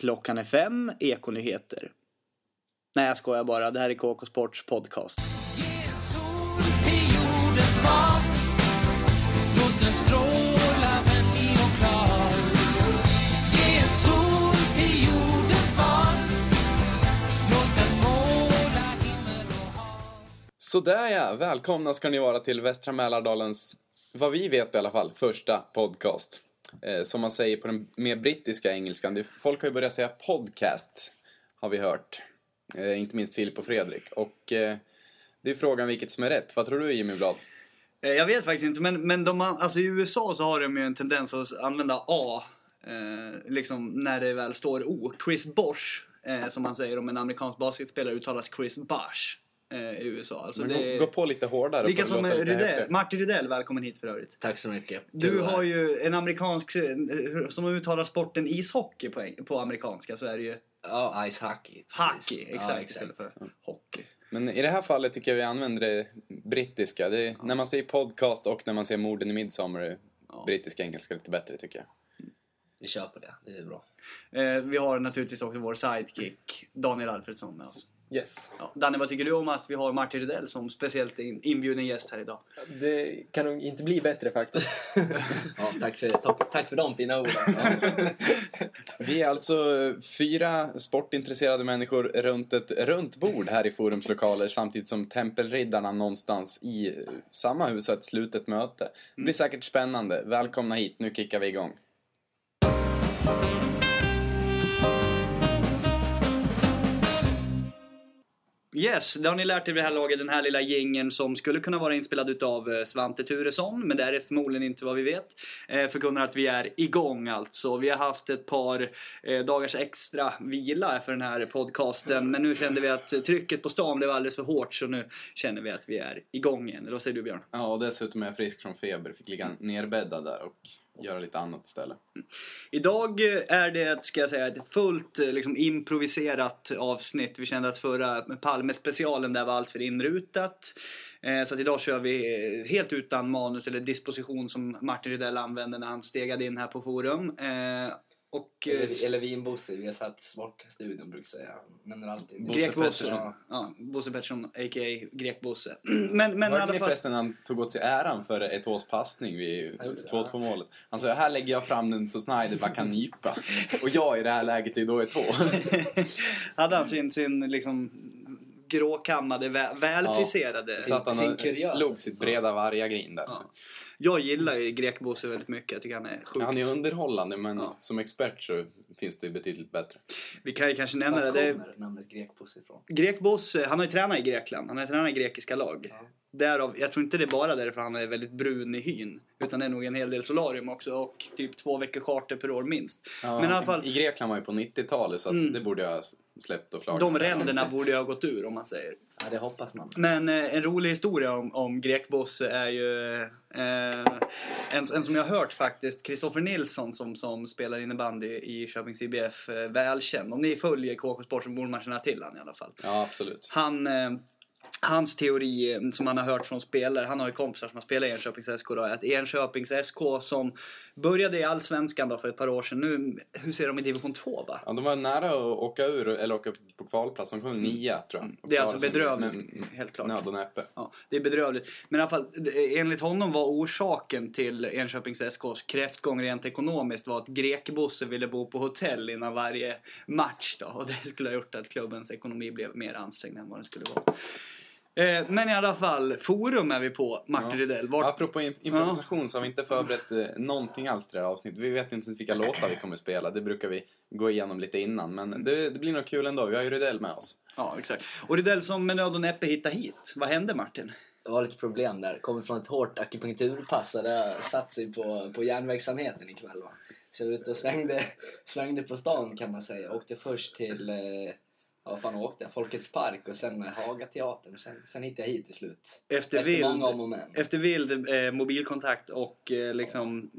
Klockan är fem, Ekonyheter. Nej, jag skojar bara. Det här är KK Sports podcast. Sådär ja, välkomna ska ni vara till Västra Mälardalens, vad vi vet i alla fall, första podcast. Eh, som man säger på den mer brittiska engelskan. Det, folk har ju börjat säga podcast, har vi hört. Eh, inte minst Filip och Fredrik. Och eh, det är frågan vilket som är rätt. Vad tror du Jimmy Blad? Eh, Jag vet faktiskt inte, men, men de, alltså, i USA så har de ju en tendens att använda A eh, liksom när det väl står O. Chris Bosch, eh, som man säger om en amerikansk basketspelare, uttalas Chris Bosch i USA. Alltså, Men det, gå, gå på lite hårdare Lika som lite Rydell. Martin Rydell, välkommen hit för övrigt. Tack så mycket. Du att har ju en amerikansk, eh, som uttalar sporten ishockey på, på amerikanska så är det ju Ja, ice hockey. precis. hockey, exakt, Ja, istället för hockey. Men i det här fallet tycker jag vi använder det brittiska. Det är, När man säger podcast och när man säger morden i Midsommar är Ja. brittiska engelska lite bättre tycker jag. Vi kör på det. Det är bra. Eh, vi har naturligtvis också vår sidekick Daniel Alfredsson med oss. Yes. Ja. Danne, vad tycker du om att vi har Martin Rydell som speciellt in, inbjuden gäst här idag? Det kan nog inte bli bättre faktiskt. Ja, tack, för, tack, tack för de fina orden. Vi är alltså fyra sportintresserade människor runt ett runt bord här i Forums lokaler samtidigt som Tempelriddarna någonstans i samma hus har ett slutet möte. Det blir säkert spännande. Välkomna hit, nu kickar vi igång. Yes, det har ni lärt er vid det här laget, den här lilla gängen som skulle kunna vara inspelad utav eh, Svante Turesson, men det är förmodligen inte vad vi vet. Eh, förkunnar att vi är igång alltså. Vi har haft ett par eh, dagars extra vila för den här podcasten, men nu kände vi att trycket på stan blev alldeles för hårt, så nu känner vi att vi är igång igen. Eller vad säger du Björn? Ja, och dessutom är jag frisk från feber. Fick ligga nerbäddad där och göra lite annat istället. Mm. Idag är det, ska jag säga, ett fullt eh, liksom, improviserat avsnitt. Vi kände att förra Palme-specialen där var allt för inrutat. Eh, Så att idag kör vi eh, helt utan manus eller disposition som Martin Rydell använde när han stegade in här på forum. Eh, och... eh, Eller, eller vinbosse, vi har satt sportstudion brukar jag säga. Men alltid. Bosse Grek Bosse. Pettersson. Ja, Bosse Pettersson, a.k.a. Grek Bosse. Men, men Hörde ni fall... förresten han tog åt sig äran för ett års passning vid Jag gjorde det, 2-2 målet? Han sa här lägger jag fram den så Snyder bara kan nypa. Och jag i det här läget är då ett tå. hade han sin, sin liksom gråkammade, vä- välfriserade... Så att han sin har- kuriös. log sitt breda vargagrin där. så. Ja. Jag gillar ju Grek Bosse väldigt mycket. Jag tycker han är sjukt. Han är underhållande men Ja. som expert så finns det betydligt bättre. Vi kan ju kanske nämna Var det. är... kommer namnet grekbosse ifrån? Grek Bosse, han har ju tränat i Grekland. Han har ju tränat i grekiska lag. Ja. Därav, jag tror inte det är bara därför han är väldigt brun i hyn. Utan det är nog en hel del solarium också och typ två veckor charter per år minst. Ja, Men i alla fall, I Grekland var ju på 90-talet så att Mm. det borde jag ha släppt och flagat. de ränderna borde ju ha gått ur om man säger. Ja, det hoppas man. Men eh, en rolig historia om, om Grekbosse är ju eh, en, en som jag har hört faktiskt. Kristoffer Nilsson som, som spelar innebandy i Köpings IBF. Eh, välkänd. Om ni följer KK Sport så borde man känna till han i alla fall. Ja, absolut. Han, eh, hans teori eh, som han har hört från spelare, han har ju kompisar som har spelat i Enköpings SK då, att Enköpings SK som började i Allsvenskan då för ett par år sedan, nu, hur ser de i division 2 va? Ja, de var nära att åka ur, eller åka på kvalplats. De kom nia, tror jag. Mm. Det är alltså bedrövligt, med helt klart. Nöd och näppe. Ja, det är bedrövligt. Men i alla fall, enligt honom var orsaken till Enköpings SKs kräftgång rent ekonomiskt var att Grekbosse ville bo på hotell innan varje match då. Och det skulle ha gjort att klubbens ekonomi blev mer ansträngd än vad den skulle vara. Eh, men i alla fall, forum är vi på, Martin Ja. Rydell. Vart, Apropå improvisation så har vi inte förberett eh, någonting alls till det här avsnittet. Vi vet inte ens vilka låtar vi kommer spela. Det brukar vi gå igenom lite innan. Men det, det blir nog kul ändå. Vi har ju Rydell med oss. Ja, exakt. Och Rydell som med nöd och näppe hittade hit. Vad hände Martin? Det var lite problem där. Kommer från ett hårt akupunkturpass och det satt sig på, på järnvägsamheten ikväll. Va? Så jag var ute och svängde, svängde på stan kan man säga. Åkte först till eh, Ja, fan åkte jag? Folkets Park och sen Hagateatern. Och sen, sen hittade jag hit till slut. Efter, Efter vild, många om och men. efter vild eh, mobilkontakt och eh, liksom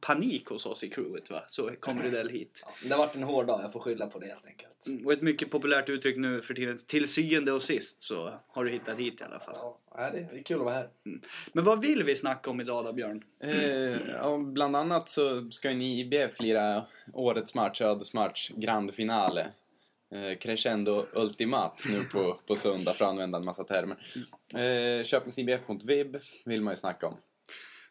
panik hos oss i crewet va? så kom Rydell hit. Ja, det har varit en hård dag, jag får skylla på det helt enkelt. Och ett mycket populärt uttryck nu för tiden, till syvende och sist så har du hittat hit i alla fall. Ja, ja, det är kul att vara här. Men vad vill vi snacka om idag då Björn? Eh, ja, bland annat så ska ju ni i IBF lira årets match, ödesmatch, grand finale. Eh, crescendo ultimat nu på, på söndag för att använda en massa termer. Eh, Köpings IBF mot VIB vill man ju snacka om.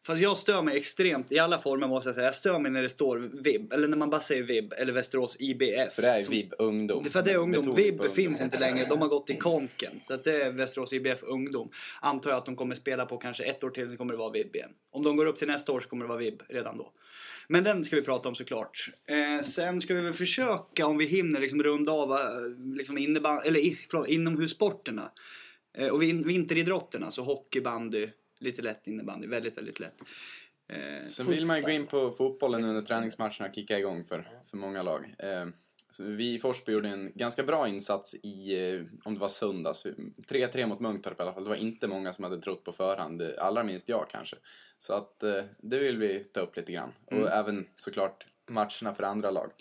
Fast jag stör mig extremt i alla former måste jag säga. Jag stör mig när det står VIB, eller när man bara säger VIB, eller Västerås IBF. För det är VIB ungdom. För det är ungdom. VIB finns inte längre. De har gått i konken. Så att det är Västerås IBF ungdom. Antar jag att de kommer spela på kanske ett år till, så kommer det vara VIB igen. Om de går upp till nästa år så kommer det vara VIB redan då. Men den ska vi prata om såklart. Eh, sen ska vi väl försöka, om vi hinner, liksom runda av eh, liksom inneban- eller, förlåt, inomhussporterna. Eh, och vin- vinteridrotterna, så hockey, bandy, lite lätt innebandy. Väldigt, väldigt lätt. Eh, Sen vill man ju gå in på fotbollen när träningsmatcherna kickar igång för, för många lag. Eh, vi i Forsby gjorde en ganska bra insats i, eh, om det var söndags, 3-3 mot Munktorp i alla fall. Det var inte många som hade trott på förhand, allra minst jag kanske. Så att eh, det vill vi ta upp lite grann. Och även såklart matcherna för andra lag.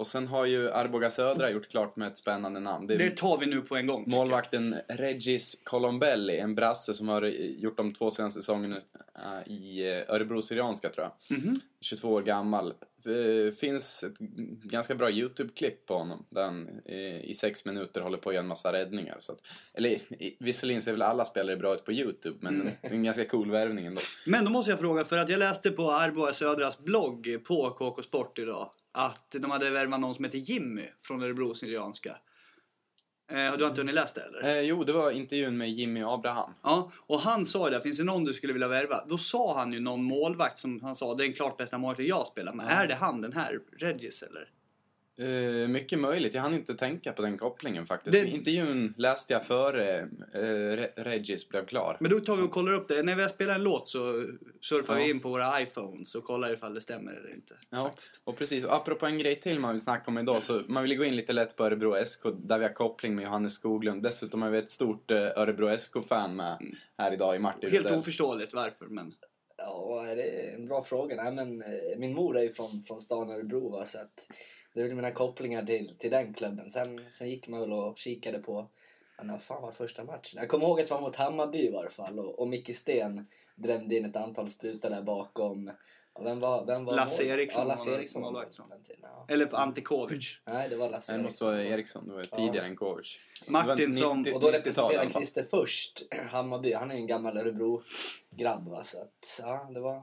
Och sen har ju Arboga Södra gjort klart med ett spännande namn. Det det tar vi nu på en gång. Målvakten Regis Colombelli, en brasse som har gjort de två senaste säsongerna äh, i eh, Örebro Syrianska tror jag. Mhm. 22 år gammal. Det finns ett ganska bra YouTube-klipp på honom där han eh, i sex minuter håller på att göra en massa räddningar. Så att, eller visserligen ser väl alla spelare bra ut på YouTube men Mm. det är en ganska cool värvning ändå. Men då måste jag fråga, för att jag läste på Arboga Södras blogg på KK Sport idag att de hade värvat någon som heter Jimmy från Örebro Syrianska. Eh, du har inte hunnit läsa det eller? Eh, jo, det var intervjun med Jimmy Abraham. Ja, och han sa det, finns det någon du skulle vilja värva? Då sa han ju någon målvakt som han sa, det är den klart bästa målvakten jag spelar med. Är det han den här, Regis eller? Eh, mycket möjligt. Jag hann inte tänka på den kopplingen faktiskt. Det- Intervjun läste jag före Re- Regis blev klar. Men då tar vi och kollar upp det. När vi har spelat en låt så surfar Ja. vi in på våra iPhones och kollar ifall det stämmer eller inte. Ja, faktiskt. och precis. Och apropå en grej till man vill snacka om idag så man vill gå in lite lätt på Örebro SK där vi har koppling med Johannes Skoglund. Dessutom har vi ett stort eh, Örebro SK-fan med här idag i Martin Helt Rydell. oförståeligt varför, men... Ja, det är en bra fråga. Nej, men, min mor är ju från, från stan Örebro va, så att det är väl mina kopplingar till, till den klubben. Sen, sen gick man väl och kikade på, ja, när fan var första matchen? Jag kommer ihåg att det var mot Hammarby i varje fall och, och Micke Sten drämde in ett antal strutar där bakom. Ja, vem var, vem var Lasse mål? Eriksson Ja, Lasse Eriksson var målvakt. målvakt på den tiden. Ja. Eller på Antikovic. Nej, det var Lasse det måste vara Eriksson. Det var tidigare än Kovic. Martin Det var som- 90 Och då 90-tal i representerade. Christer först Hammarby. Han är ju en gammal Örebro-grabb va, så att ja, det var,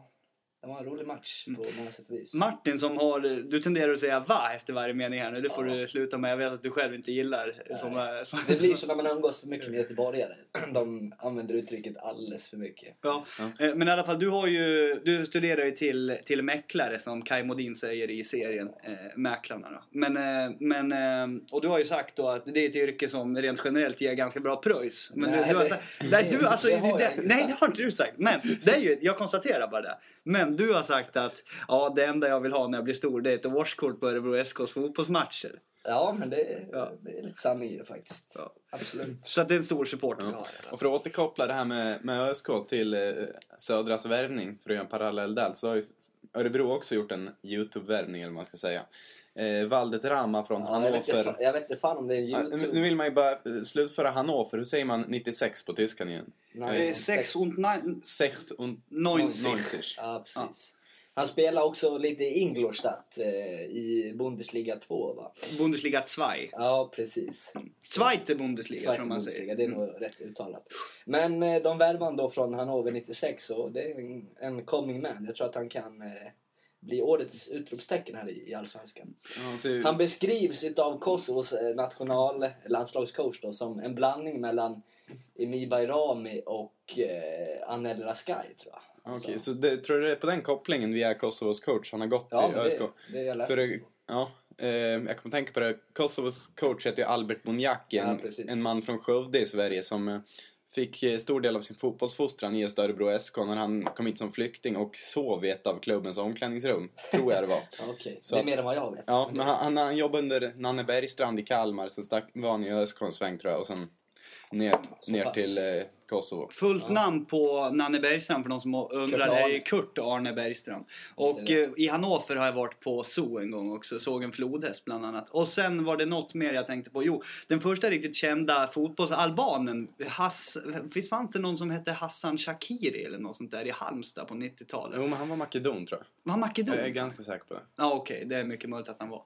det var en rolig match på många sätt och vis. Martin som har, du tenderar att säga va efter varje mening här nu. Det får Ja. du sluta med. Jag vet att du själv inte gillar såna... såna Det blir så när man umgås för mycket med göteborgare. De använder uttrycket alldeles för mycket. Ja. Eh, Men i alla fall, du har ju, du studerar ju till, till mäklare som Kai Modin säger i serien eh, Mäklarna. Då. Men, eh, men, eh, och du har ju sagt då att det är ett yrke som rent generellt ger ganska bra pröjs. Men Nej, du, du har det- sagt, nej, du, alltså, det det har jag inte nej, det har inte du sagt. Men det är ju, jag konstaterar bara det. Men du har sagt att ja, det enda jag vill ha när jag blir stor det är ett årskort på Örebro SKs fotbollsmatcher. Ja, men det, Ja. det är lite sanning i det faktiskt. Ja. Absolut. Så att det är en stor support vi Ja. har. Och för att återkoppla det här med, med ÖSK till eh, Södras värvning, för att göra en parallell där, så har ju Örebro också gjort en YouTube-värvning, eller vad man ska säga. Eh, Valdet Rama från Ja, Hannover. jag vet inte fan om det är en Ja, YouTube. nu vill man ju bara eh, slutföra Hannover. Hur säger man 96 på tyskan igen? Nej, är sex und nine... Sex und 90. 90. Ja, precis. Han spelar också lite i Ingolstadt eh, i Bundesliga 2 va? Bundesliga 2. Ja, precis. Zweite Bundesliga Zweite tror man Bundesliga, säger. det är nog rätt uttalat. Men eh, de värvar då från Hannover 96 och det är en, en coming man. Jag tror att han kan eh, bli årets utropstecken här i, i Allsvenskan. Ja, han beskrivs utav Kosovos eh, national landslagscoach då som en blandning mellan Emi Bayrami och eh, Anel Raskai tror jag. Okej, Alltså, så det, tror du det är på den kopplingen via Kosovos coach han har gått ja, till ÖSK? det, det För, det- ja, eh, jag kommer tänka på det. Kosovos coach heter ju Albert Bonjaki, Ja, en man från Skövde i Sverige som eh, fick eh, stor del av sin fotbollsfostran i just Örebro SK när han kom hit som flykting och sov i ett av klubbens omklädningsrum. Tror jag det var. Okej, Så det är att- mer än vad jag vet. Ja, men han, han, han jobbade under Nanne Bergstrand i Kalmar, sen stack, var han i ÖSK en sväng tror jag och sen ner, Så ner pass. till eh, Kosovo. Fullt namn på Nanne Bergstrand för de som undrar Kurt är det Kurt Arne Bergstrand. Och eh, i Hannover har jag varit på zoo en gång också, såg en flodhäst bland annat. Och sen var det något mer jag tänkte på. Jo, den första riktigt kända fotbollsalbanen, Hass, visst fanns det någon som hette Hassan Shakiri eller något sånt där i Halmstad på 90-talet? Jo, men han var makedon tror jag. Var makedon? Jag är ganska säker på det. Ja, okej, det är mycket möjligt att han var.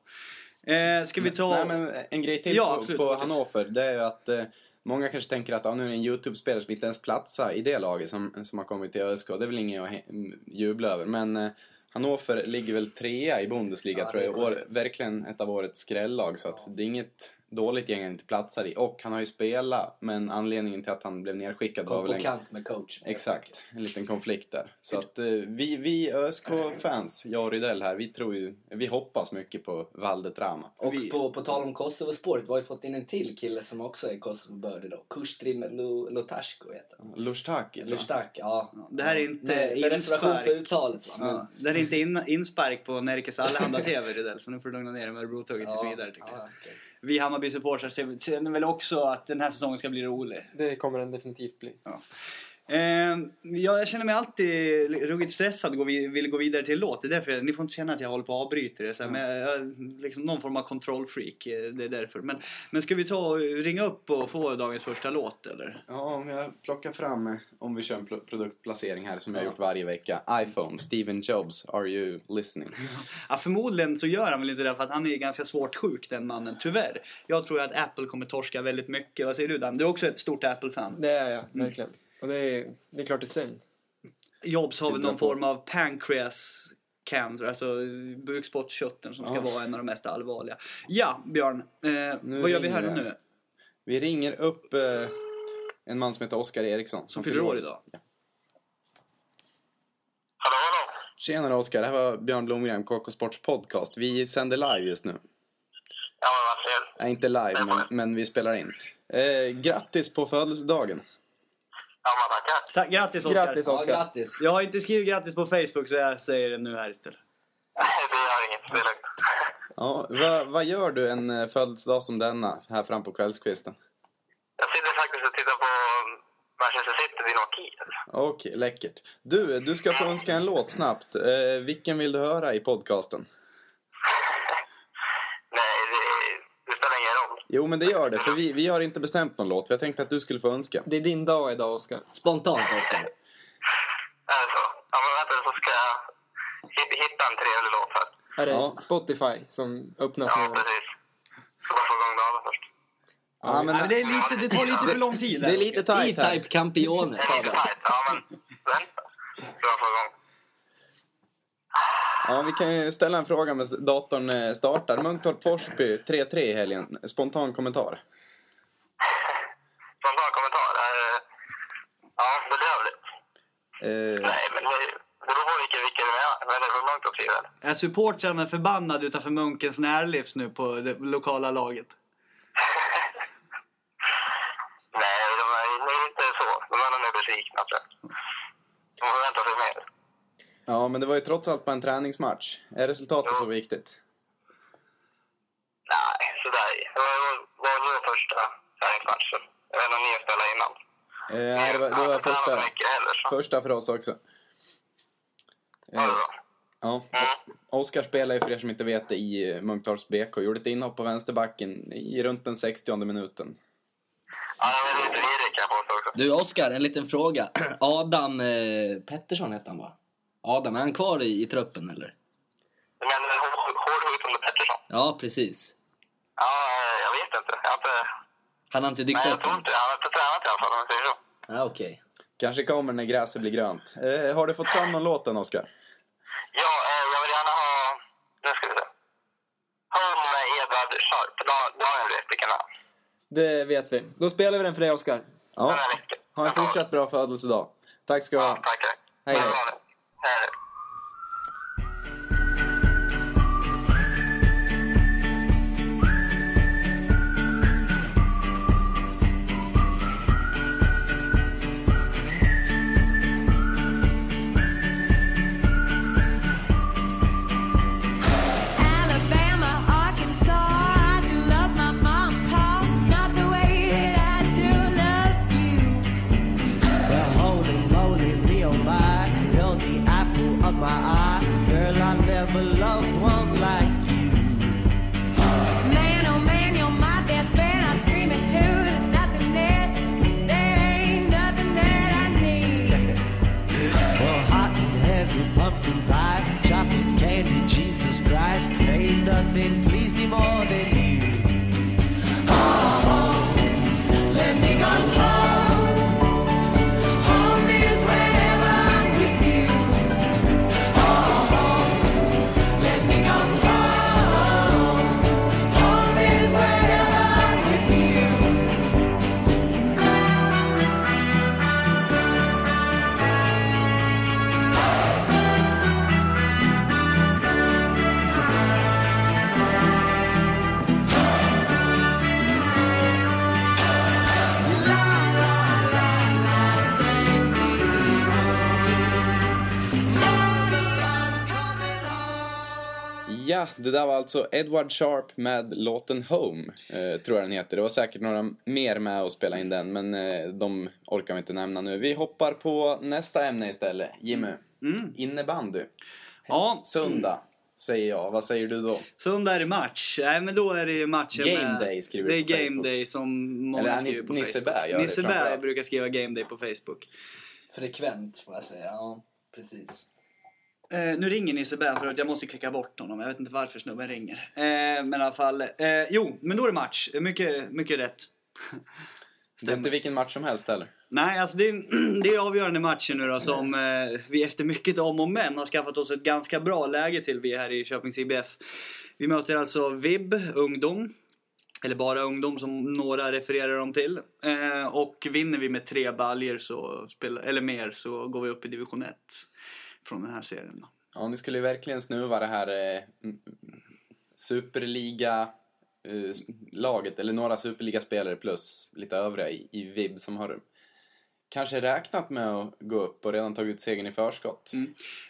Eh, ska vi ta... Nej, men en grej till Ja, på, absolut, på. Hannover, det är ju att eh, många kanske tänker att ah, nu är det en YouTube-spelare som inte ens platsar i det laget som, som har kommit till ÖSK. Det är väl inget att he- jubla över. Men eh, Hannover ligger väl trea i Bundesliga Ja, tror jag. År, verkligen ett av årets skrällag. Så att det är inget dåligt gäng han inte platsar i. Och han har ju spelat, men anledningen till att han blev nedskickad var väl en... kant med coach. Exakt, en liten konflikt där. Så att eh, vi, vi ÖSK-fans, jag och Rydell här, vi tror ju, vi hoppas mycket på Valdetrama. Och Vi- på, på tal om Kosovo-spåret, vi har ju fått in en till kille som också är Kosovo-bördig då. Kustrim Lu- Lutashko heter han. Lushtaki. Lustak, ja. Det här är inte Med, med reservation inspark. för uttalet va. Ja, det här är inte in, inspark på Närkes Allehanda TV Rydell, så nu får du lugna ner dig med Örebro-tugget tills vidare tycker jag. ja, okej. Vi Hammarby-supportrar ser- känner väl också att den här säsongen ska bli rolig. Det kommer den definitivt bli. Ja, jag känner mig alltid ruggigt stressad och vill gå vidare till låt. Det är därför ni får inte känna att jag håller på att avbryta det. Men jag, liksom någon form av kontrollfreak. eh, Det är därför. Men, men ska vi ta och ringa upp och få dagens första låt eller? Ja, om jag plockar fram, eh, om vi kör en pl- produktplacering här som jag har gjort varje vecka. iPhone, Steven Jobs, Are You Listening? Ja, förmodligen så gör han väl inte det för att han är ganska svårt sjuk den mannen, tyvärr. Jag tror att Apple kommer torska väldigt mycket. Vad säger du Dan? Du är också ett stort Apple-fan. Det är jag, verkligen. Och det är, det är klart det är synd. Jobs har väl någon form av pancreas cancer, alltså bukspottkörteln som ska Ja. vara en av de mest allvarliga. Ja, Björn. Eh, vad gör vi här och jag. nu? Vi ringer upp eh, en man som heter Oskar Eriksson. Som fyller år idag. Hallå, hallå. Tjenare Oskar, det här var Björn Blomgren, KK Sports podcast. Vi sänder live just nu. Ja, men vad trevligt. Nej, inte live, men, men vi spelar in. Eh, grattis på födelsedagen. Ja, tackar. Ta- grattis Oskar. Grattis Ja, Oskar! grattis. Jag har inte skrivit grattis på Facebook så jag säger det nu här istället. Det gör inget. Det är lugnt. Ja, vad, vad gör du en eh, födelsedag som denna här fram på kvällskvisten? Jag sitter faktiskt och tittar på Manchester City vid Nokia. Okej, läckert. Du, du ska få önska en låt snabbt. Eh, vilken vill du höra i podcasten? Nej, det, det spelar ingen roll. Jo, men det gör det, för vi, vi har inte bestämt någon låt. Vi har tänkt att du skulle få önska. Det är din dag idag Oskar. Spontant, Oskar. Är det så? Ja, men vänta så ska jag hitta, en trevlig låt här. Är det Ja. Spotify som öppnas Ja, nu? precis. Ska bara få igång dagen först. Ja, men Nej, men det, är lite, det tar lite för lång tid. det är här. lite tajt här. E-Type Campione. Det är lite tajt. Ja, men vänta. Ska bara få igång. Ja, vi kan ju ställa en fråga med datorn eh, startar. Munktorp-Forsby 3-3 i helgen. Spontan kommentar. Spontan kommentar. Eh, Ja, bedrövligt. Eh, Nej, men det, beror på vilken, vilken det är. Men det är åt sidan. Är supportrarna förbannade utanför Munkens närlivs nu på det lokala laget? Nej, de är inte så. De är nog besvikna, tror jag. De förväntar sig mer. Ja, men det var ju trots allt bara en träningsmatch. Är resultatet så viktigt? Nej, sådär. Det var, var vår första träningsmatch. Jag vet inte om ni har spelat innan. Eh, nej, det var, det var första, heller, första för oss också. Ja, det Eh, var. ja. Mm. Oskar spelar ju för er som inte vet det i eh, Munktorps BK. Gjorde ett inhopp på vänsterbacken i runt den 60 minuten. Ja, jag är lite virrig kan jag påstå också. Du Oskar, en liten fråga. Adam eh, Pettersson hette han va? Adam, är han kvar i, i truppen eller? Men eh, hårdhugget under Pettersson? Ja, precis. Ja, eh, jag vet inte. Jag har inte... Han har inte dykt Nej, jag upp tror inte. Jag har inte tränat i alla fall, om jag säger så. Ja, okej. Kanske kommer när gräset blir grönt. Eh, har du fått fram någon låt än, Oskar? Ja, eh, jag vill gärna ha... Nu ska vi se. Home med Edvard Sharp. Da- Daniel vet vilken det är. Det vet vi. Då spelar vi den för dig Oskar. Ja. Ha en fortsatt bra födelsedag. Tack ska du Ja, ha. tackar. Hej, hej. Hej. Ja, det där var alltså Edward Sharp med låten Home, eh, tror jag den heter. Det var säkert några mer med att spela in den, men eh, de orkar vi inte nämna nu. Vi hoppar på nästa ämne istället. Jimmy, Mm. innebandy. Ja, Söndag, säger jag. Vad säger du då? söndag är det match. Nej, men då är det matchen Game med... day skriver Det du är på game Facebook. day som många Eller, skriver på Nisse Facebook. Bär gör det Nisse Bär framförallt. brukar skriva game day på Facebook. Frekvent får jag säga. Ja, precis. Eh, nu ringer Nisse Bär för att jag måste klicka bort honom. Jag vet inte varför snubben ringer. Eh, men i alla fall. Eh, jo, men då är det match. Mycket, mycket rätt. Det är inte vilken match som helst heller. Nej, alltså det är, det är avgörande matcher nu då som eh, vi efter mycket om och men har skaffat oss ett ganska bra läge till vi här i Köpings IBF. Vi möter alltså VIB, ungdom. Eller bara ungdom som några refererar dem till. Eh, och vinner vi med tre baljer så spelar, eller mer så går vi upp i division 1 från den här serien. Då. Ja, ni skulle ju verkligen snuva det här eh, mm, Superliga-laget, eller några Superliga-spelare plus lite övriga i, i VIB som har kanske räknat med att gå upp och redan tagit ut segern i förskott.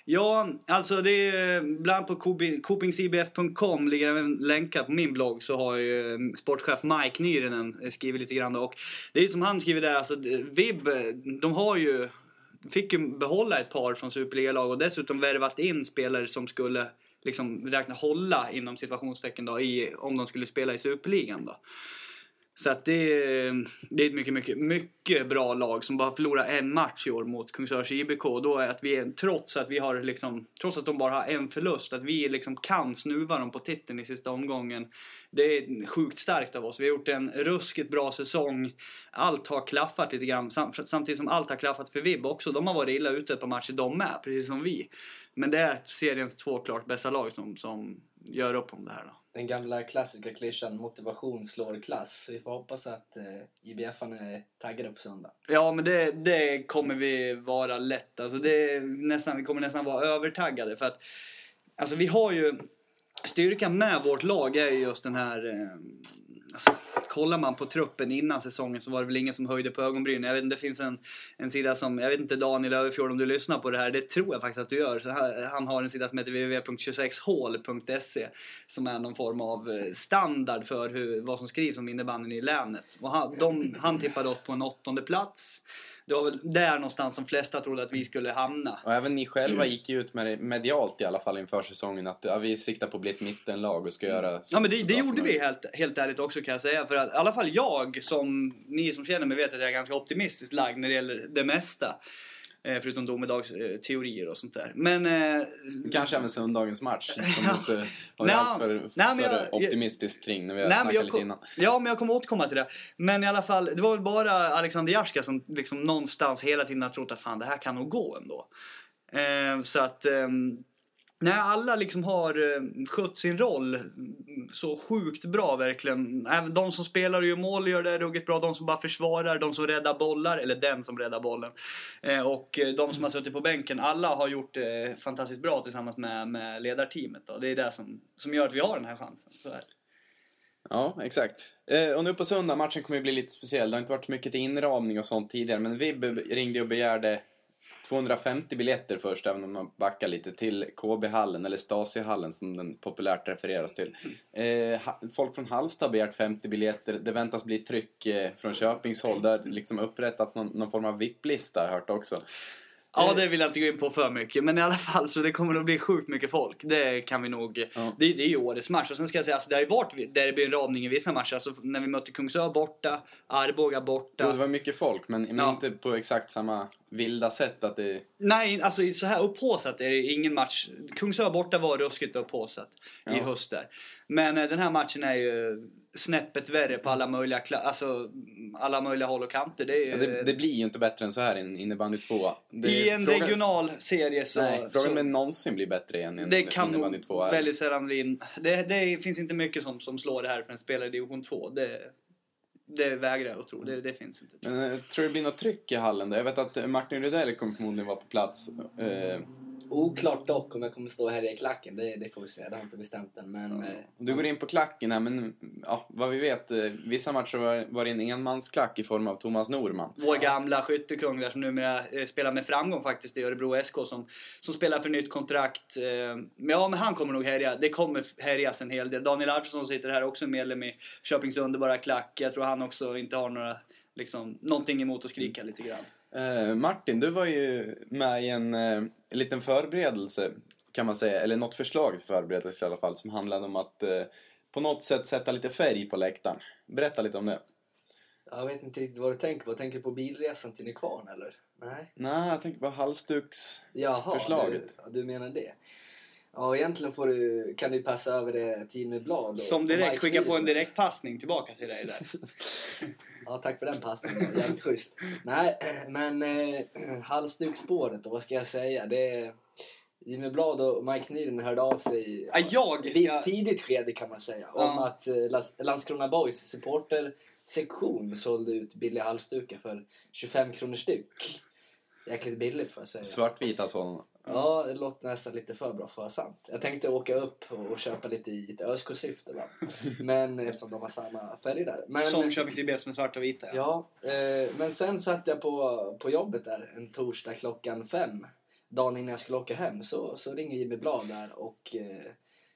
Ja, alltså det är bland på kopingsibf.com ligger även länkar på min blogg så har ju eh, sportchef Mike Nyrenen eh, skrivit lite grann och det är som han skriver där, alltså eh, VIB, eh, de har ju fick ju behålla ett par från superligalag och dessutom värvat in spelare som skulle liksom räkna hålla inom situationstecken då i, om de skulle spela i Superligan då. Så att det, är- det är ett mycket, mycket, mycket bra lag som bara förlorar en match i år mot Kungsörs IBK. Då är att vi, är- trots att vi har liksom, trots att de bara har en förlust, att vi liksom kan snuva dem på titeln i sista omgången. Det är sjukt starkt av oss. Vi har gjort en ruskigt bra säsong. Allt har klaffat lite grann, samtidigt som allt har klaffat för VIB också. De har varit illa ute på matcher de med, precis som vi. Men det är seriens två klart bästa lag som, som gör upp om det här då. Den gamla klassiska klyschan motivation slår klass. Så vi får hoppas att eh, IBF är taggade på söndag. Ja, men det, det kommer vi vara lätt. Alltså det nästan, vi kommer nästan vara övertaggade. För att, alltså vi har ju... Styrkan med vårt lag är just den här... Eh, alltså, kollar man på truppen innan säsongen så var det väl ingen som höjde på ögonbrynen. Jag vet inte, det finns en, en sida som... Jag vet inte Daniel Överfjord om du lyssnar på det här. Det tror jag faktiskt att du gör. Så här, han har en sida som heter www.26hål.se som är någon form av eh, standard för hur, vad som skrivs om innebandyn i länet. Och han, de, han tippade oss på en åttonde plats. Det var väl där någonstans som flesta trodde att vi skulle hamna. Och även ni själva gick ju ut med det medialt i alla fall inför säsongen att ja, vi siktar på att bli ett mittenlag och ska göra så, Ja men det, det gjorde vi helt, helt ärligt också kan jag säga. För att i alla fall jag, som ni som känner mig vet att jag är ganska optimistiskt lagd när det gäller det mesta. Eh, förutom domedagsteorier eh, teorier och sånt där. Men... Eh, Kanske även söndagens match som du inte var Nej, allt för, nej, för jag- optimistisk kring när vi har Nej, snackat lite innan. Ja, men jag kommer återkomma till det. Men i alla fall, det var väl bara Alexander Jarska som liksom någonstans hela tiden har trott att fan det här kan nog gå ändå. Eh, så att... ehm, när alla liksom har eh, skött sin roll så sjukt bra verkligen. Även de som spelar och gör mål gör det ruggigt bra. De som bara försvarar, de som räddar bollar, eller den som räddar bollen. Eh, och eh, de som har suttit på bänken, alla har gjort det fantastiskt bra tillsammans med, med ledarteamet. Då. Det är det som, som gör att vi har den här chansen. Så är det. Ja, exakt. Och nu på söndag, matchen kommer ju bli lite speciell. Det har inte varit så mycket till inramning och sånt tidigare, men VIB ringde och begärde 250 biljetter först, även om man backar lite, till KB-hallen, eller Stasi-hallen som den populärt refereras till. Eh, folk från Hallsta har begärt 50 biljetter. Det väntas bli tryck eh, från Köpings håll. Där liksom upprättats någon, någon form av VIP-lista, har jag hört också. Ja, det vill jag inte gå in på för mycket. Men i alla fall så det kommer att bli sjukt mycket folk. Det kan vi nog... Ja. Det, det är ju årets match. Och sen ska jag säga, alltså, det har ju varit derby en ramning i vissa matcher. Alltså, när vi mötte Kungsör borta, Arboga borta. Jo, det var mycket folk, men, men Ja. inte på exakt samma vilda sätt att det... Nej, alltså så här upphaussat är det ingen match. Kungsör borta var ruskigt upphaussat i Ja. höst där. Men eh, den här matchen är ju snäppet värre på alla möjliga, alltså, alla möjliga håll och kanter. Det är, Ja, det, det blir ju inte bättre än så här i en innebandy 2. Det, I en frågan- regional serie så... Nej, frågan om det någonsin blir bättre än en det kan innebandy nog 2 är. väldigt sällan bli. Det, det finns inte mycket som, som slår det här för en spelare i division 2. Det, det vägrar jag att tro. Det, det finns inte. Men jag tror det blir något tryck i hallen då? Jag vet att Martin Rydell kommer förmodligen vara på plats. Eh, Oklart dock om jag kommer stå här i klacken, det, det får vi se. Det har jag inte bestämt än. Men, eh, du går in på klacken här, men ja, vad vi vet, eh, vissa matcher var, var det en enmansklack i form av Thomas Norman. Vår gamla skyttekung där som numera eh, spelar med framgång faktiskt i Örebro SK som, som spelar för nytt kontrakt. Men ja, men han kommer nog härja. Det kommer härjas en hel del. Daniel Alfredsson sitter här också medlem i Köpings underbara klack. Jag tror han också inte har några, liksom, någonting emot att skrika lite grann. Eh, Martin, du var ju med i en eh, liten förberedelse kan man säga, eller något förslag till förberedelse i alla fall som handlade om att eh, på något sätt sätta lite färg på läktaren. Berätta lite om det. jag vet inte riktigt vad du tänker på. Tänker du på bilresan till Nykvarn eller? Nej. Nej, jag tänker på halsduks... Jaha, Förslaget. Du, du menar det. Ja, egentligen får du, kan du passa över det till Jimmy Blad. och- Som direkt skickar på en direktpassning tillbaka till dig där. Ja, tack för den passningen. Jävligt schysst. Nej, men eh, halsdukspåret och vad ska jag säga? Det är Jimmy Blad och Mike Nielsen hörde av sig Ja, jag ska... ett tidigt skede kan man säga. Ja. Om att eh, Landskrona Boys supportersektion sålde ut billiga halsdukar för 25 kronor styck. Jäkligt billigt får jag säga. Svartvita sådana. Ja, det låter nästan lite för bra för att vara sant. Jag tänkte åka upp och, köpa lite i ett ÖSK-syfte. va. Men eftersom de har samma färger där. Men, Som Köpings IBS med svarta och vita. Ja, eh, men sen satt jag på, på jobbet där en torsdag klockan fem. Dagen innan jag skulle åka hem så, så ringer Jimmy Blad där och eh,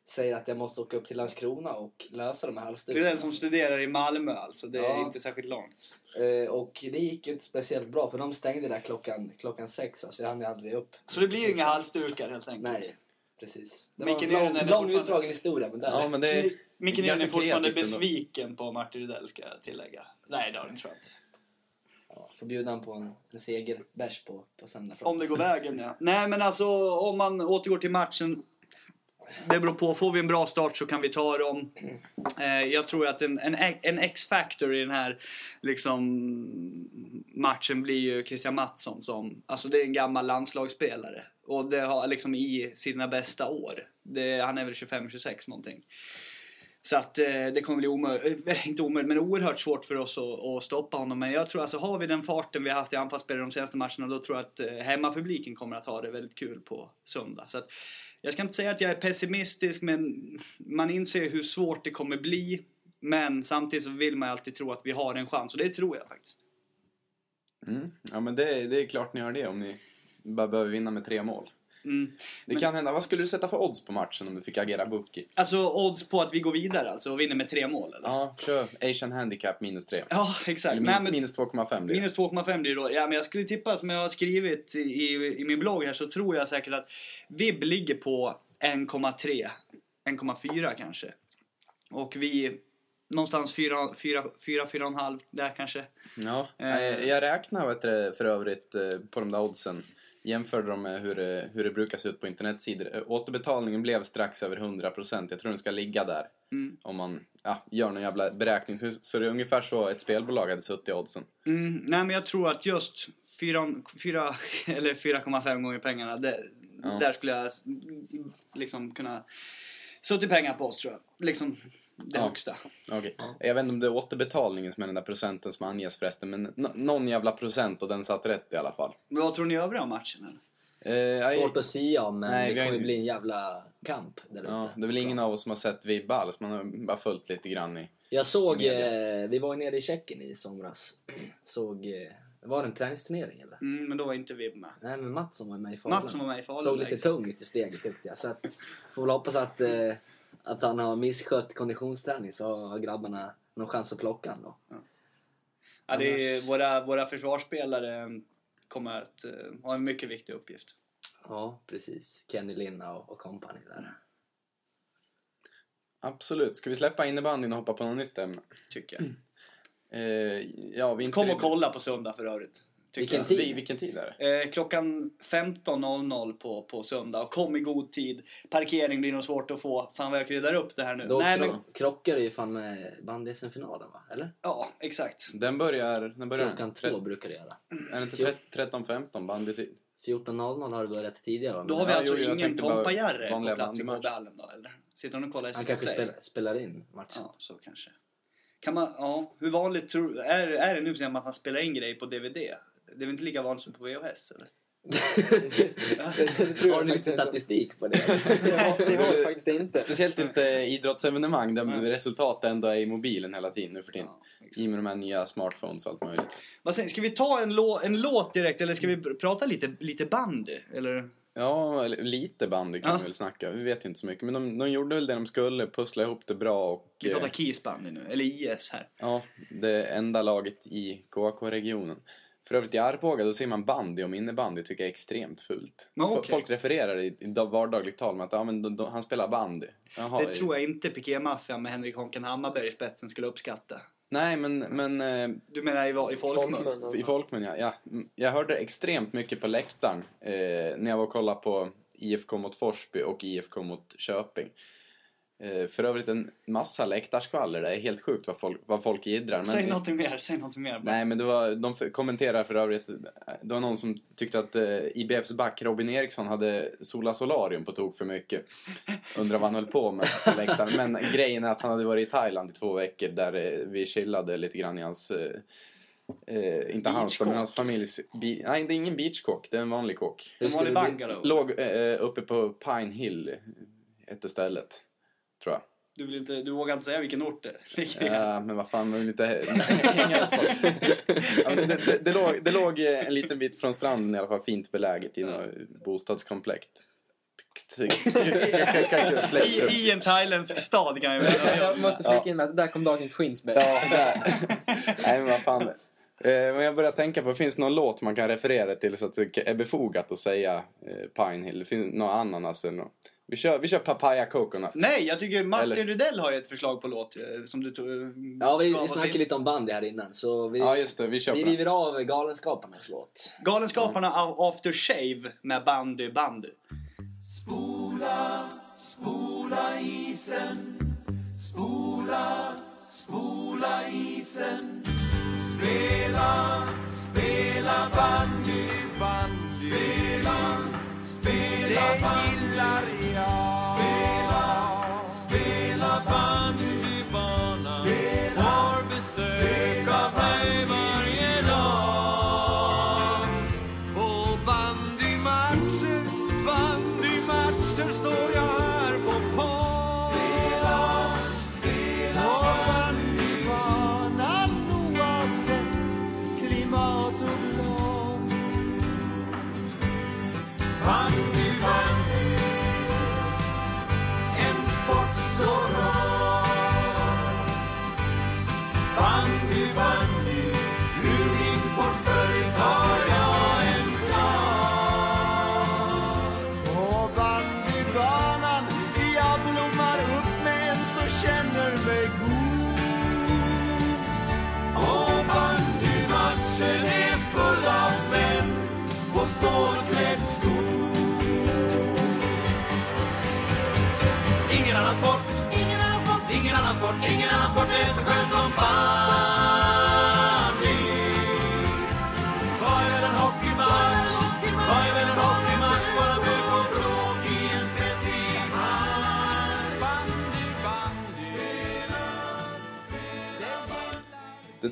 säger att jag måste åka upp till Landskrona och lösa de här Det är halsdukarna. den som studerar i Malmö alltså. Det är Ja. inte särskilt långt. Eh, och det gick ju inte speciellt bra för de stängde där klockan, klockan sex så jag hann ju aldrig upp. Så det blir inga halsdukar helt enkelt. Nej, precis. Det Micke var en lång, lång fortfarande- utdragen historia men där. Ja, men det är... Micke Niren är fortfarande kreativt ändå. besviken på Martin Rydell ska jag tillägga. Nej det har han tror jag inte. Ja, får bjuda han på en, en segerbärs på, på söndag. Om det går vägen ja. Nej men alltså om man återgår till matchen. Det beror på. Får vi en bra start så kan vi ta dem. Eh, jag tror att en, en, en X-factor i den här liksom, matchen blir ju Christian Mattsson som, alltså det är en gammal landslagsspelare. Och det har liksom i sina bästa år. Det, han är väl 25-26 någonting. Så att eh, det kommer bli omöjligt, eh, inte omöjligt, men oerhört svårt för oss att, att stoppa honom. Men jag tror alltså, har vi den farten vi har haft i anfallsspelare de senaste matcherna, då tror jag att eh, hemmapubliken kommer att ha det väldigt kul på söndag. Så att, jag ska inte säga att jag är pessimistisk, men man inser hur svårt det kommer bli. Men samtidigt så vill man ju alltid tro att vi har en chans, och det tror jag faktiskt. Mm. Ja, men det, det är klart ni har det om ni bara behöver vinna med tre mål. Mm. Det Men- kan hända. Vad skulle du sätta för odds på matchen om du fick agera bookie? Alltså odds på att vi går vidare alltså och vinner med tre mål eller? Ja, kör Asian Handicap minus tre. Ja, exakt. Eller minus, men- minus 2,5 blir. Minus 2,5 blir då. Ja, men jag skulle tippa som jag har skrivit i, i, min blogg här så tror jag säkert att VIB ligger på 1,3. 1,4 kanske. Och vi någonstans 4-4,5 där kanske. Ja, eh, jag räknar vet du, för övrigt eh, på de där oddsen. Jämförde dem med hur det, hur det brukar se ut på internetsidor. Eh, Återbetalningen blev strax över 100%. Jag tror den ska ligga där. Mm. Om man ja, gör någon jävla beräkning. Så, så det är ungefär så ett spelbolag hade suttit i oddsen. Mm, nej men jag tror att just 4, 4 eller 4,5 gånger pengarna. Det, Ja. Där skulle jag liksom kunna suttit pengar på oss tror jag. Liksom det Ja. högsta. Okej. Jag vet inte om det är återbetalningen som är den där procenten som anges förresten. Men n- någon jävla procent och den satt rätt i alla fall. Men vad tror ni övriga om matchen? Eller? Eh, jag- Svårt att sia om men Nej, det kommer ju- bli en jävla kamp där ute. Ja, det är väl ingen av oss som har sett Vibb alls. Man har bara följt lite grann i... Jag såg, Media. eh, vi var ju nere i Tjeckien i somras. Såg, eh, var det en träningsturnering eller? Mm, men då var inte VIB med. Nej men Mattsson var med i Falun. Mattsson var med i Falun. Såg lite exakt. tung ut i steget tyckte jag. Så att, får väl hoppas att, eh, att han har misskött konditionsträning så har grabbarna någon chans att plocka han då. Ja, det är våra, våra försvarsspelare. kommer att eh, ha en mycket viktig uppgift. Ja, precis. Kenny Linna och, och company där. Absolut. Ska vi släppa innebandyn och hoppa på något nytt ämne? Tycker jag. Eh, ja, vi inte Kom och kolla på söndag för övrigt. Vilken jag. tid? Vi, vilken tid är det? Eh, klockan 15.00 på, på söndag. Och kom i god tid. Parkering blir nog svårt att få. Fan vad jag kryddar upp det här nu. Då Nej, kro- men, krockar ju fan med bandy-SM-finalen va? Eller? ja, exakt. Den börjar... Den börjar Klockan två brukar det göra. Är det inte 13.15 bandytid? 14.00 har det börjat tidigare? Då har vi Ja, alltså jo, ingen Tompa Järre på plats i. Kåbehallen då eller? Sitter han och kollar i Han kanske play? spelar, in matchen. Ja, så kanske. Kan man, ja, hur vanligt tror, är, är det nu för att man spelar in grejer på DVD? Det är väl inte lika vanligt som på VHS eller? Det tror jag har ni lite inte. statistik på det? Har, det har jag faktiskt inte. Speciellt inte idrottsevenemang där Nej. resultatet ändå är i mobilen hela tiden nu för tiden. Ja. I med de här nya smartphones och allt möjligt. Vad säger, ska vi ta en, lå, en låt direkt eller ska vi pr- prata lite, lite bandy? Eller? Ja, lite bandy kan Ja. vi väl snacka. Vi vet inte så mycket. Men de, de gjorde väl det de skulle, pussla ihop det bra och... Vi pratar eh, Keys bandy nu, eller IS här. Ja, det enda laget i KK-regionen. För övrigt i Arboga då ser man bandy om innebandy tycker jag är extremt fult. Okej. Folk refererar i, i vardagligt tal med att ja, men då, då, han spelar bandy. Jaha, Det tror jag inte Piké-maffian med Henrik Honken Hammarberg i spetsen skulle uppskatta. Nej, men, men eh, Du menar i, i folkmun? Folkmun, i alltså. folkmun ja. ja. Mm, Jag hörde extremt mycket på läktaren eh, när jag var och kollade på IFK mot Forsby och IFK mot Köping. Eh, för övrigt en massa läktarskvaller. Det är helt sjukt vad folk, vad folk jiddrar. Men, Säg något mer, säg något mer. bara. Nej, men det var, de kommenterar för övrigt, det var någon som tyckte att eh, IBFs back Robin Eriksson hade Sola Solarium på tok för mycket. Undrar vad han höll på med på läktaren. Men grejen är att han hade varit i Thailand i två veckor där eh, vi chillade lite grann i hans, eh, inte hans men hans familjs, bi, nej det är ingen beachkåk, det är en vanlig. Hur En vanlig bungalow. Låg eh, uppe på Pine Hill, hette stället. Du, vill inte, du vågar inte säga vilken ort det ligger. Ja, men vad fan, man vill inte hänga ut folk. ja, men det, det, det, låg, det låg eh, en liten bit från stranden i alla fall, fint beläget i något bostadskomplex. I, I en thailändsk stad kan jag väl Jag måste flika in med att där kom dagens skinsbäck. Ja, där. Nej, men vad fan. Eh, Men jag börjar tänka på, finns det någon låt man kan referera till så att det är befogat att säga eh, Pine Hill? Finns det någon ananas eller något? Vi kör, vi kör Papaya Coconut. Nej, jag tycker Martin Eller- Rydell har ett förslag på låt eh, som du tog. eh, Ja, vi, vi snackade in. lite om bandy här innan. Så vi, Ja, just det. Vi kör vi river av Galenskaparnas låt. Galenskaparna av After Shave med bandy bandy. Spola, spola isen Spola, spola isen Spela, spela bandy, bandy Spela, spela bandy Det gillar jag.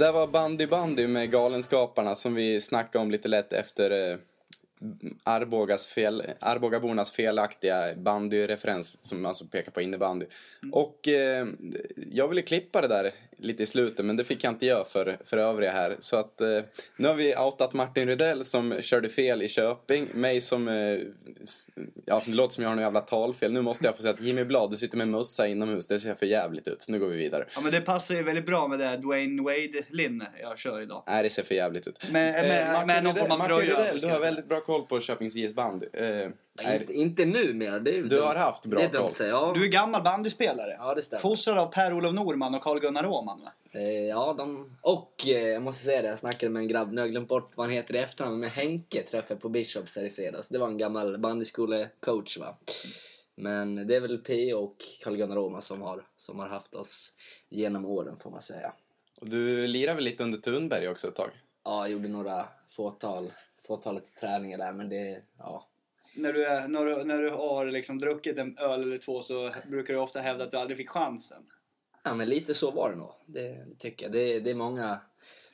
Där var Bandy Bandy med Galenskaparna som vi snackade om lite lätt efter eh, Arbogas fel, Arbogabornas felaktiga bandyreferens som alltså pekar på innebandy. Och eh, jag ville klippa det där lite i slutet, men det fick jag inte göra för, för övriga här. Så att eh, nu har vi outat Martin Rydell som körde fel i Köping, mig som, eh, ja det låter som jag har något jävla talfel. Nu måste jag få säga att Jimmy Blad, du sitter med mössa inomhus, det ser för jävligt ut. Nu går vi vidare. Ja men det passar ju väldigt bra med det Dwayne Wade-linne jag kör idag. Nej, det ser för jävligt ut. Med, med, Eh, med någon form av Martin tröja. Rydell, du har väldigt bra koll på Köpings IS bandy. Eh, Nej, nej, inte, inte numera. Det är du har haft bra koll. att säga. Ja. Du är gammal bandyspelare. Ja, det stämmer. Fostrad av Per-Olof Norman och Carl-Gunnar Åhman va? Eh, ja, de... Och eh, jag måste säga det, jag snackade med en grabb, nu har jag glömt bort vad han heter i efternamn, men Henke träffade jag på Bishops här i fredags. Det var en gammal bandyskolecoach va. Men det är väl P och Carl-Gunnar Åhman som har, som har haft oss genom åren får man säga. Och du lirar väl lite under Thunberg också ett tag? Ja, jag gjorde några fåtal, fåtalet träningar där, men det, ja. När du, är, när du, när du har liksom druckit en öl eller två så brukar du ofta hävda att du aldrig fick chansen. Ja, men lite så var det nog. Det tycker jag. Det, det är många,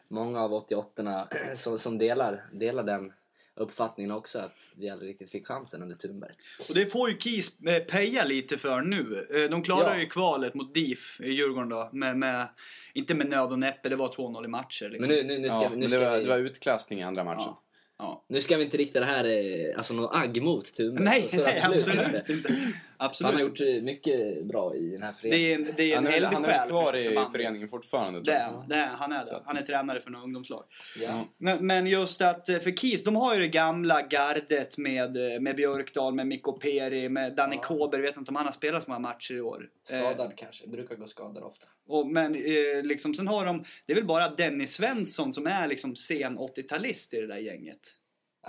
många av 88 som, som delar, delar den uppfattningen också att vi aldrig riktigt fick chansen under Thunberg. Och det får ju KIS eh, peja lite för nu. Eh, De klarar Ja. ju kvalet mot DIF i Djurgården då. Med, med, inte med nöd och näppe, det var 2-0 i matcher. Liksom. Men nu, nu, nu, ska, Ja, vi- nu, det ska var, vi, det var utklassning i andra matchen. Ja. Ja. nu ska vi inte rikta det här, eh, alltså något agg mot Thunberg. Nej, så, så nej, absolut, absolut inte. Inte. Han Absolut. har gjort eh, mycket bra i den här Det föreningen. är en, det är en Han är, han är kvar i föreningen fortfarande Det är, det är, han är det. Han är tränare för några ungdomslag. Ja. Men, men just att eh, för KIS, de har ju det gamla gardet med, eh, med Björkdal, med Mikko Peri, med Danny Ja. Kåber. Vet inte om han har spelat så många matcher i år. Eh, Skadad kanske, brukar gå skadad ofta. och, men eh, liksom, sen har de, det är väl bara Dennis Svensson som är liksom sen 80-talist i det där gänget.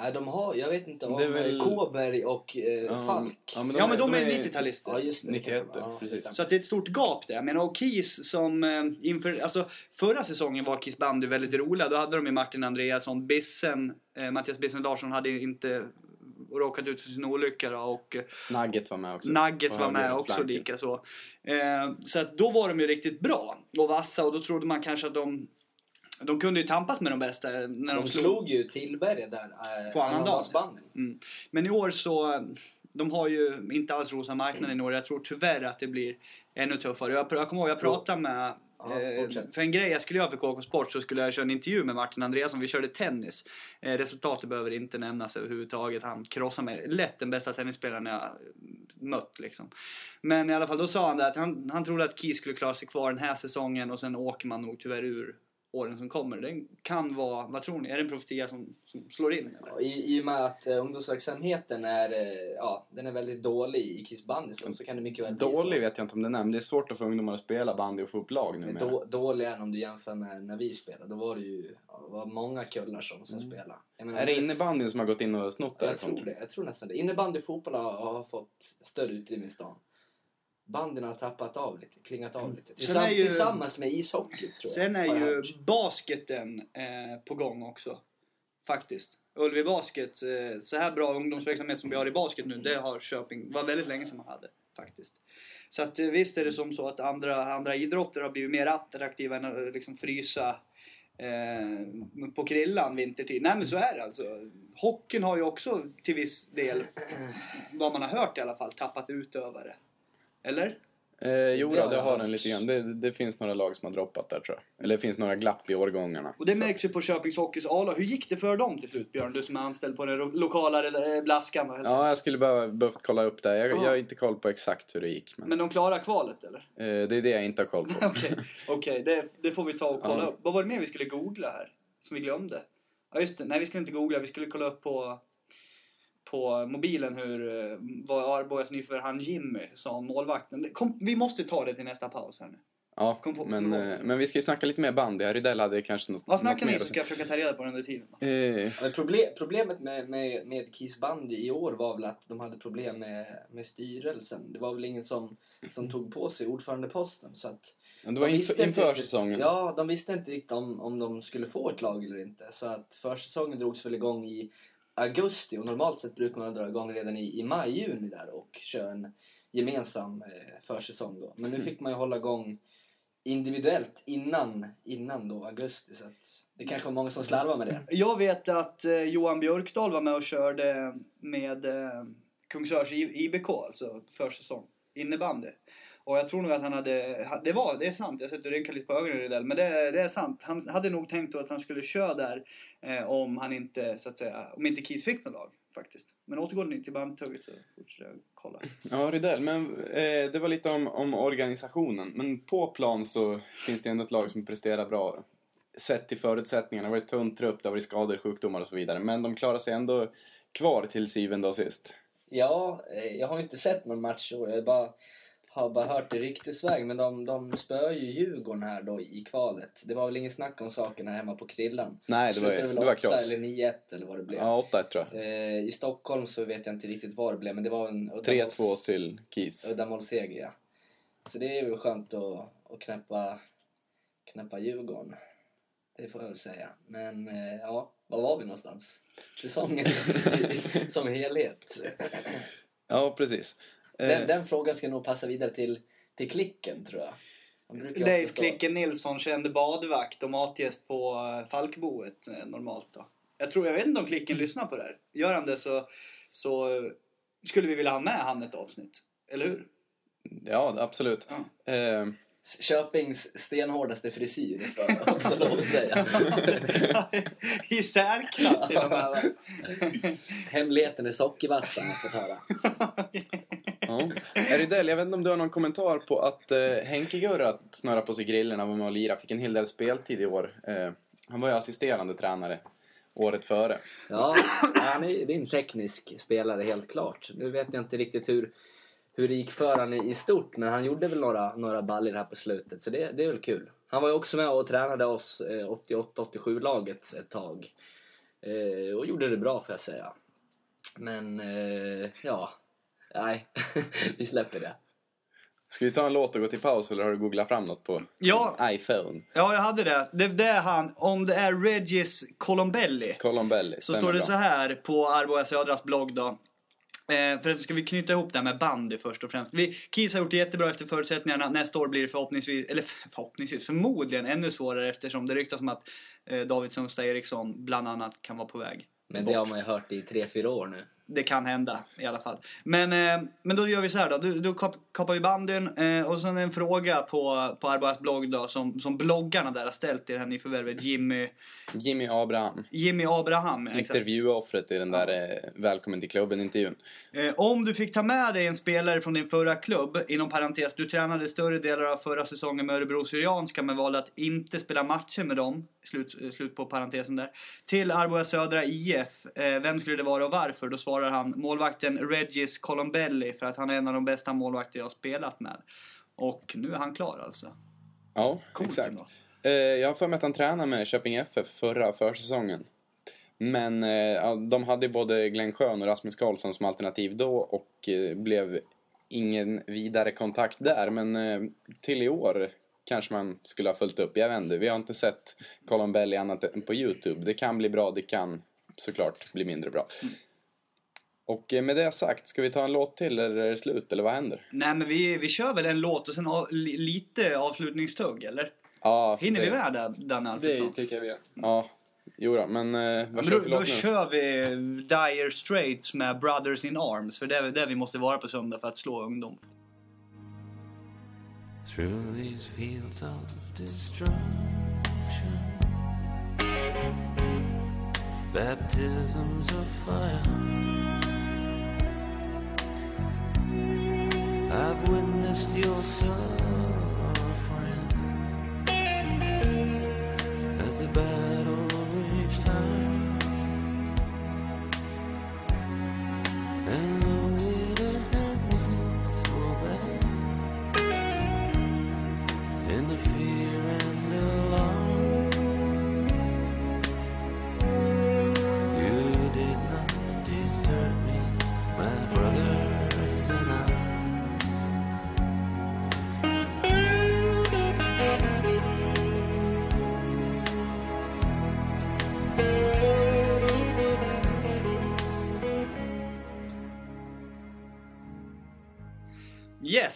Nej, de har, jag vet inte om Det är väl- eh, Kåberg och eh, Ja, Falk. ja, Ja men de är 90-talister. Ja, just det. 91, Ja, precis. Så att det är ett stort gap där. Men och KIS som eh, inför, alltså förra säsongen var KIS bandy väldigt roliga. Då hade de ju Martin Andreasson, Bissen, eh, Mattias Bissen Larsson hade inte råkat ut för sin olycka då, och eh, Nugget var med också. Nugget var med också flanken. lika så. Eh, så att då var de ju riktigt bra och vassa och då trodde man kanske att de de kunde ju tampas med de bästa när de, De slog. slog ju Tillberga där. Eh, På annandagen. Mm. Men i år så, de har ju inte alls rosa marknaden i år. Jag tror tyvärr att det blir ännu tuffare. Jag, jag kommer ihåg, jag pratade med Ja, Eh, för en grej jag skulle göra för KK Sport så skulle jag köra en intervju med Martin Andreasson. Vi körde tennis. Eh, resultatet behöver inte nämnas överhuvudtaget. Han krossade mig. Lätt den bästa tennisspelaren jag mött liksom. Men i alla fall, då sa han det att han, han trodde att Key skulle klara sig kvar den här säsongen och sen åker man nog tyvärr ur åren som kommer. Det kan vara, vad tror ni? Är det en profetia som, som slår in? Eller? Ja, I, I och med att uh, ungdomsverksamheten är, eh, ja, den är väldigt dålig i Kiss bandy så, så kan det mycket väl bli Dålig så. vet jag inte om den är, men det är svårt att få ungdomar att spela bandy och få upp lag nu Men då, dålig är om du jämför med när vi spelade. Då var det ju ja, var många kullar som, som spelade. Jag menar, Är det innebandyn som har gått in och snott Jag därifrån? tror det. Jag tror nästan det. Innebandy och fotboll har, har fått större utrymme i stan. Bandyn har tappat av lite, klingat av lite. Sen Tillsamm- är ju- Tillsammans med ishockey tror jag. Sen är jag ju hört. basketen eh, på gång också. Faktiskt. Ullevi Basket, eh, så här bra ungdomsverksamhet som vi har i basket nu, det har Köping, var väldigt länge som man hade. Faktiskt. Så att eh, visst är det som så att andra, andra idrotter har blivit mer attraktiva än att eh, liksom frysa eh, på krillan vintertid. Nej men så är det alltså. Hockeyn har ju också till viss del, vad man har hört i alla fall, tappat utövare. Eller? Eh, jo, Det då, det har den lite grann. Det, det finns några lag som har droppat där tror jag. Eller det finns några glapp i årgångarna. Och det Så- märks ju på Köpings Hockeys A-lag. Hur gick det för dem till slut Björn? Du som är anställd på den lokala eh, Blaskan. då, Ja, jag skulle behöva behövt kolla upp det. Jag, Ja. jag har inte koll på exakt hur det gick. Men, Men de klarar kvalet eller? eh, det är det jag inte har koll på. Okej, okej, det, det får vi ta och kolla Ja. upp. Vad var det mer vi skulle googla här? Som vi glömde? Ja just det, nej vi skulle inte googla, vi skulle kolla upp på på mobilen hur, eh, vad Arbogas nyförvärv Jimmy sa målvakten. Kom, vi måste ta det till nästa paus här nu. Ja, Kom på- men, eh, men vi ska ju snacka lite mer bandy. här. Rydell hade kanske något, Vad något snackar mer ni så ska jag försöka ta reda på det under tiden. Eh, Men problem, problemet med, med, med Kiss bandy i år var väl att de hade problem med, med styrelsen. Det var väl ingen som, som tog på sig ordförandeposten. Så att det var de visste inför, inte inför riktigt- säsongen. Ja, de visste inte riktigt om, om de skulle få ett lag eller inte. Så att försäsongen drogs väl igång i augusti och normalt sett brukar man dra igång redan i, i maj, juni där och köra en gemensam eh, försäsong då. Men nu fick man ju hålla igång individuellt innan, innan då augusti så att det kanske var många som slarvar med det. Jag vet att eh, Johan Björkdahl var med och körde med eh, Kungsörs IBK, alltså försäsong, innebandy. Och jag tror nog att han hade, ha- det var, det är sant, jag sätter rynkar lite på ögonen Rydell, men det, det är sant. Han hade nog tänkt då att han skulle köra där eh, om han inte, så att säga, om inte Kies fick något lag faktiskt. Men återgår ni till bandtugget så fortsätter jag kolla. Ja, Rydell, men eh, det var lite om, om organisationen. Men på plan så finns det ändå ett lag som presterar bra. Sett till förutsättningarna. Det har varit tunn trupp, det har varit skador, sjukdomar och så vidare. Men de klarar sig ändå kvar till syvende och sist. Ja, eh, jag har inte sett någon match i år. Jag bara, har bara hört det ryktesväg. Men de, de spöar ju Djurgården här då i kvalet. Det var väl ingen snack om saken här hemma på Krillan. Nej, det var, Slutade väl det var 8 kross. eller 9-1 eller vad det blev. Ja, 8-1 tror jag. Eh, I Stockholm så vet jag inte riktigt vad det blev, men det var en 3-2 till Kies. uddamålsseger. Ja. Så det är väl skönt att, att knäppa, knäppa Djurgården. Det får jag väl säga. Men eh, ja, var var vi någonstans? Säsongen som helhet. Ja, precis. Den, Eh, den frågan ska nog passa vidare till, till klicken, tror jag. Leif Klicken Nilsson kände badvakt och matgäst på eh, Falkboet eh, normalt då. Jag tror, jag vet inte om Klicken lyssnar på det här. Gör han det så, så skulle vi vilja ha med han ett avsnitt. Eller hur? ja, absolut. Eh, Köpings stenhårdaste frisyr, får jag också lov att säga. I särklass till och med? Hemligheten är sockervatten, har jag fått höra. ja. Rydell, jag vet inte om du har någon kommentar på att eh, Henke Gurra snurrade på sig grillen var med och lirade. Fick en hel del speltid i år. Eh, han var ju assisterande tränare året före. Ja, han är, det är en teknisk spelare helt klart. Nu vet jag inte riktigt hur, hur det gick för han i, i stort, men han gjorde väl några, några baller här på slutet, så det, det är väl kul. Han var ju också med och tränade oss eh, 88-87-laget ett tag. Eh, och gjorde det bra får jag säga. Men, eh, ja, nej, vi släpper det. Ska vi ta en låt och gå till paus eller har du googlat fram något på Ja. iPhone? Ja, jag hade det. Det, det är han. Om det är Regis Colombelli. Colombelli, Så står det bra. så här på Arboga Södras blogg då. Eh, för ska vi knyta ihop det här med bandy först och främst. Vi, Kies har gjort det jättebra efter förutsättningarna. Nästa år blir det förhoppningsvis, eller förhoppningsvis, förmodligen ännu svårare eftersom det ryktas om att eh, David Sundstad Eriksson bland annat kan vara på väg. Men bort. det har man ju hört i tre fyra år nu. Det kan hända i alla fall. Men, eh, men då gör vi så här då. Då, kap, kapar vi bandyn eh, och sen en fråga på, på Arbogas blogg då som, som bloggarna där har ställt till det här nyförvärvet Jimmy, Jimmy Abraham. Jimmy Abraham. Intervjuoffret i den där eh, Välkommen till klubben-intervjun. Eh, om du fick ta med dig en spelare från din förra klubb, inom parentes, du tränade större delar av förra säsongen med Örebro Syrianska men valde att inte spela matcher med dem, slut, slut på parentesen där, till Arboga Södra IF, eh, vem skulle det vara och varför? Då svarar han målvakten Regis Colombelli för att han är en av de bästa målvakter jag har spelat med. Och nu är han klar alltså. Ja, Coolt exakt. ändå. Eh, jag har för mig att han tränade med Köping FF förra försäsongen. Men eh, de hade både Glenn Schön och Rasmus Karlsson som alternativ då och eh, blev ingen vidare kontakt där. Men till i år kanske man skulle ha följt upp. Jag vet inte, vi har inte sett Colin Belly annat än på Youtube. Det kan bli bra, det kan såklart bli mindre bra. Och eh, med det sagt, ska vi ta en låt till eller är det slut eller vad händer? Nej men vi, vi kör väl en låt och sen av, li, lite avslutningstugg eller? Ja, Hinner det, vi med det, Danne Alfredsson? Det tycker jag vi gör. Ja, jo då, men eh, vad men kör då, vi för låt då nu? kör vi Dire Straits med Brothers in Arms. För det är där vi måste vara på söndag för att slå ungdom. through these fields of destruction. Baptisms of fire. I've witnessed your suffering. As the battle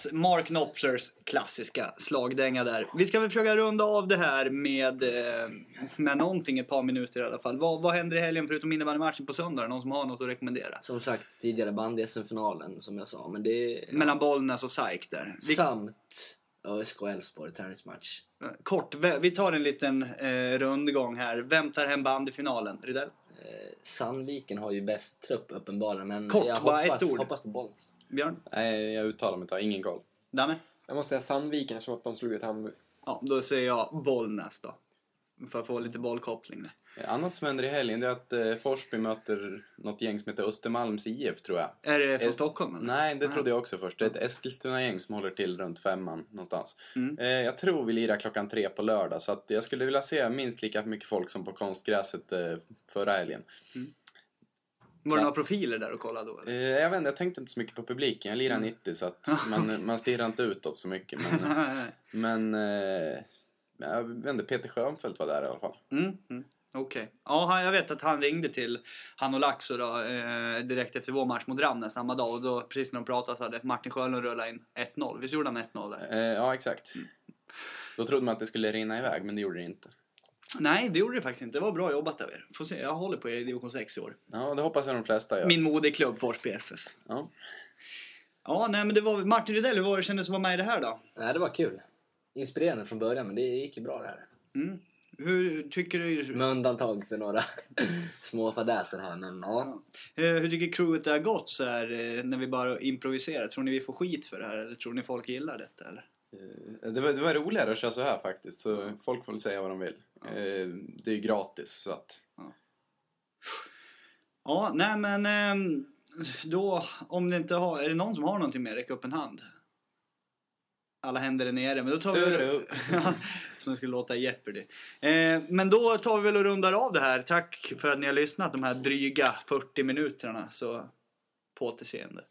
Yes, Mark Knopflers klassiska slagdänga där. Vi ska väl försöka runda av det här med, eh, med någonting ett par minuter i alla fall. Vad, vad händer i helgen förutom innebandymatchen på söndag? Någon som har något att rekommendera? Som sagt, tidigare band i SM-finalen som jag sa. Men det Mellan Bollnäs och SAIK där. Vi, samt ÖSK Elfsborg träningsmatch. kort, vi vi tar en liten eh, rundgång här. Vem tar hem bandyfinalen? Rydell? Eh, Sandviken har ju bäst trupp uppenbarligen. Men Kort, jag bara hoppas, ett ord. hoppas på Bollnäs. Björn? Nej, jag uttalar mig inte, jag har ingen koll. Danne? Jag måste säga Sandviken eftersom att de slog ut Hamburg. Ja, då säger jag Bollnäs då. För att få lite bollkoppling där. Eh, Annat som händer i helgen är att eh, Forsby möter något gäng som heter Östermalms IF tror jag. Är det från Eh, Stockholm eller? Nej, det Nej. trodde jag också först. Det är ett Eskilstuna-gäng som håller till runt femman någonstans. Mm. Eh, jag tror vi lirar klockan tre på lördag så att jag skulle vilja se minst lika mycket folk som på konstgräset eh, förra helgen. Var det några profiler där och kollade då? Eh, jag vet inte, jag tänkte inte så mycket på publiken. Jag lirar 90 så att man, man stirrar inte utåt så mycket. Men, men eh, jag vet inte, Peter Schönfeldt var där i alla fall. Mm, mm. Okej. Ja, han- jag vet att han ringde till han och Laxo då, eh, direkt efter vår match mot Ramnäs samma dag. Och då, precis när de pratade så hade Martin Sjölund rullat in 1-0. Visst gjorde han 1-0 där? Eh, ja, exakt. Då trodde man att det skulle rinna iväg, men det gjorde det inte. Nej, det gjorde det faktiskt inte. Det var bra jobbat av er. Får se, jag håller på er i division 6 i år. Ja, det hoppas jag de flesta gör. Min moderklubb Forsby FF. Ja. Ja, nej men det var Martin Rydell, hur var det kändes att vara med i det här då? Nej, det var kul. Inspirerande från början, men det gick ju bra det här. Mm. Hur tycker du... Med undantag för några små fadäser här, men ja. Eh, Hur tycker crewet det har gått så här eh, när vi bara improviserar? Tror ni vi får skit för det här eller tror ni folk gillar detta eller? Eh, Det var, det var roligare att köra så här faktiskt, så folk får säga vad de vill. Eh, det är ju gratis, så att... Ja, nej men ehm, då om det inte har, är det någon som har någonting mer, räck upp en hand. Alla händer är nere, men då tar vi... Som skulle låta Jeopardy. Eh, men då tar vi väl och rundar av det här. Tack för att ni har lyssnat de här dryga 40 minuterna. Så på återseende.